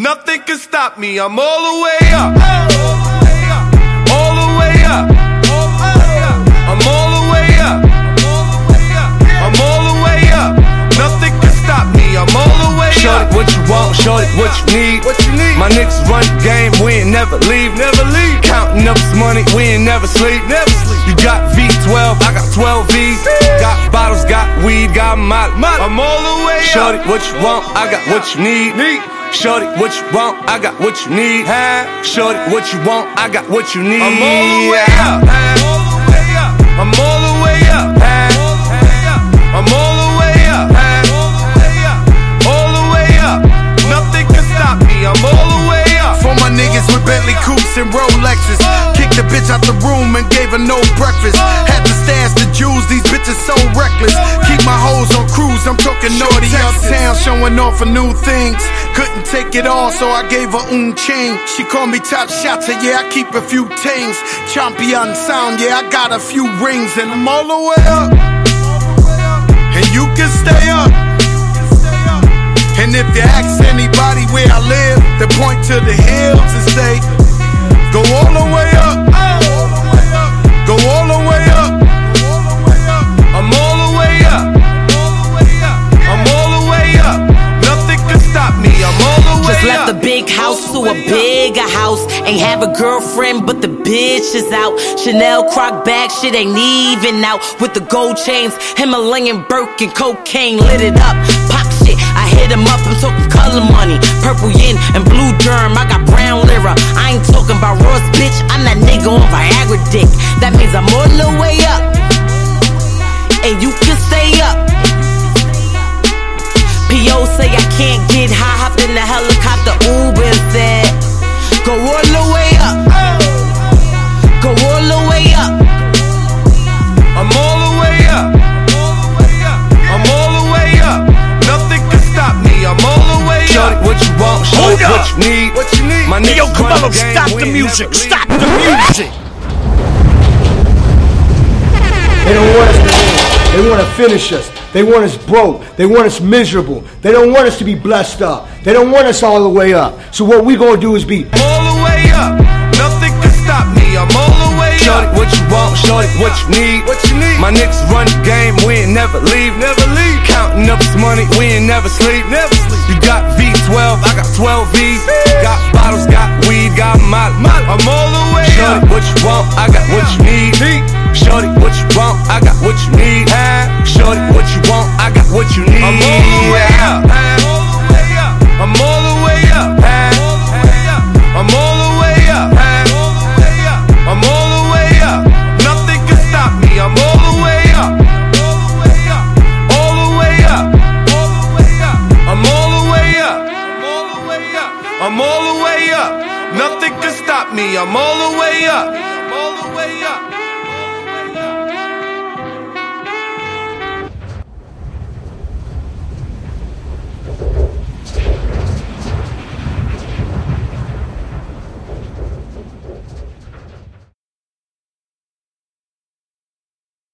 Nothing can stop me. I'm all the way up. All the way up. I'm all the way up. I'm all the way up. Nothing can stop me. I'm all the way Shorty, up. what you want, shorty, what you need. What you need? My niggas run the game, we ain't never leave, never leave. Counting up this money, we ain't never sleep, never sleep. You got V12, I got 12 V's. Got bottles, got weed, got molly. I'm all the way up. Shorty, what you want, I got what you need. Shorty, what you want, I got what you need. Shorty, what you want, I got what you need. I'm all the way up. I'm all the way up. I'm all the way up. All the way up. Nothing can stop me. I'm all the way up. For my niggas with Bentley coupes and Rolexes. Kicked the bitch out the room and gave her no breakfast. Had to stash the jewels, these bitches so reckless. Keep my hoes on cruise, I'm talking naughty uptown, showing off for new things. Couldn't take it all, so I gave her un chain. She called me top shot, shotter, yeah, I keep a few things. Champion sound, yeah, I got a few rings, and I'm all the way up. And you can stay up. And if you ask anybody where I live, they point to the hills and say, Go all the way up. Go all the way up. Big house to a bigger house. Ain't have a girlfriend, but the bitch is out. Chanel croc bag, shit ain't even out. With the gold chains, Himalayan Birkin, cocaine lit it up. Pop shit, I hit him up. I'm talking color money, purple yin and blue germ. I got brown lira. I ain't talking about Ross, bitch. I'm that nigga on Viagra dick. That means I'm all the way up, and you can stay up. P.O. say I can't get high, hopped in the helicopter, you need. What you need? My Hey, yo, niggas Carmelo, stop the music. Stop the music. They don't want us to win. They want to finish us. They want us broke. They want us miserable. They don't want us to be blessed up. They don't want us all the way up. So what we gonna do is be all the way up. Nothing can stop me. I'm all the way up. What you shorty, what you need. What you need? My niggas run the game, we ain't never leave, never leave. Counting up this money, we ain't never sleep, never sleep. You got V12, I got 12 V's. Got bottles, got weed, got molly. I'm all the way me. I'm all the way up. I'm all the way up.